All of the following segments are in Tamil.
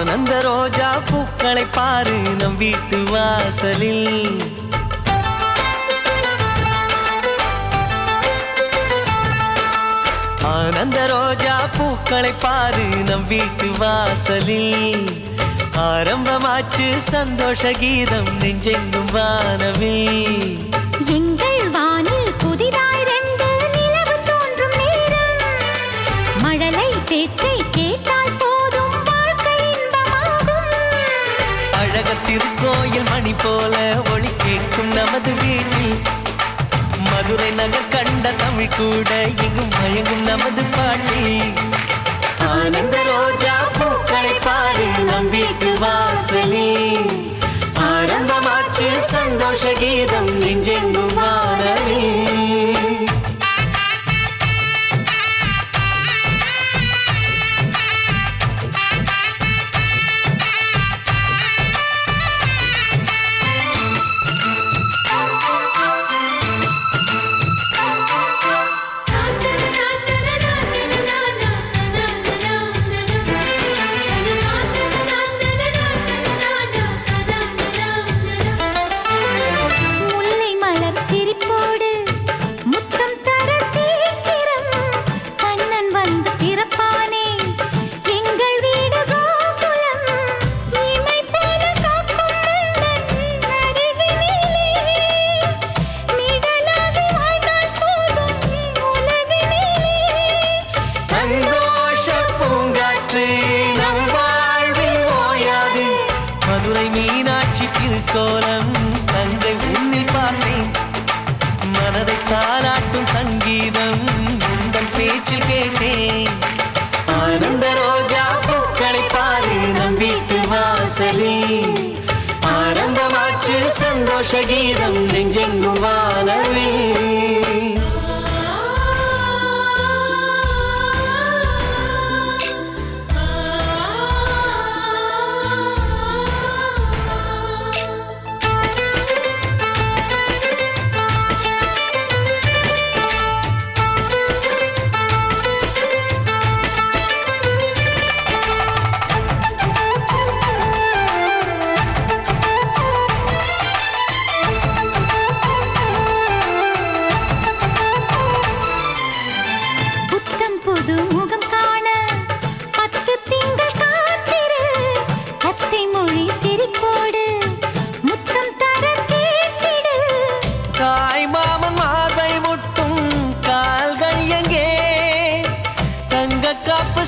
ஆனந்த ரோஜா பூக்களை பாரு நம் வீட்டு வாசலில். ஆனந்த ரோஜா பூக்களை பாரு நம் வீட்டு வாசலில். ஆரம்பமாச்சு சந்தோஷ கீதம் நெஞ்செங்கும் வானவில். எங்கள் வானில் புதிதாய் ரெண்டு நிலவு தோன்றும் நேரம். மழலை பேச்சை கேட்டால் திருக்கோயில் மணி போல ஒளி கேட்கும் நமது வீட்டில். மதுரை நகர் கண்ட தமிழ் கூட எங்கும் மயங்கும் நமது பாட்டி ஆனந்த ரோஜா பூக்களை பாரு நம் வீட்டு வாசலில். ஆரம்பமாச்சு சந்தோஷ கீதம் நெஞ்செங்கும் வானவில். கோலம் திருக்கோலம் தங்கை உன்னில் பார்த்தேன். மனதை தாராட்டும் சங்கீதம் உங்கள் பேச்சில் கேட்டேன். ஆனந்த ரோஜா பூக்களை பாரு நம் வீட்டு வாசலே. ஆரம்பமாச்சு சந்தோஷ கீதம் நெஞ்செங்கும் வானவே.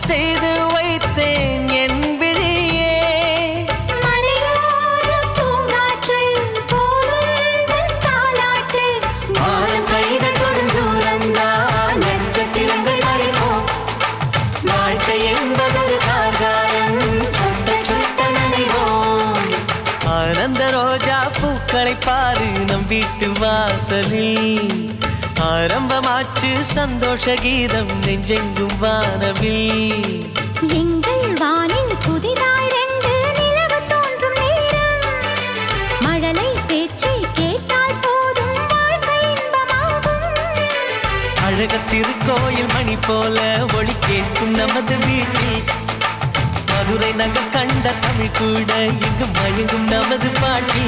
செய்து வைத்தேன் என் விழியே. நட்சத்திரங்கள் வரைப்போம் வாழ்க்கை என்பதொரு கார்காலம் சுட்ட சுட்ட நனைவோம். ஆனந்த ரோஜா பூக்களை பாரு நம் வீட்டு வாசலில். ஆரம்பமாச்சு சந்தோஷ கீதம் நெஞ்செங்கும் வானவில். எங்கள் வானில் புதிதாய் ரெண்டு நிலவு தோன்றும் நேரம். மழலை பேச்சை கேட்டால் போதும் வாழ்க்கை இன்பமாகும். அழக திருக்கோயில் மணி போல ஒளி கேட்கும் நமது வீட்டில். மதுரை நகர் கண்ட தமிழ் கூட இங்கு மயங்கும் நமது பாட்டி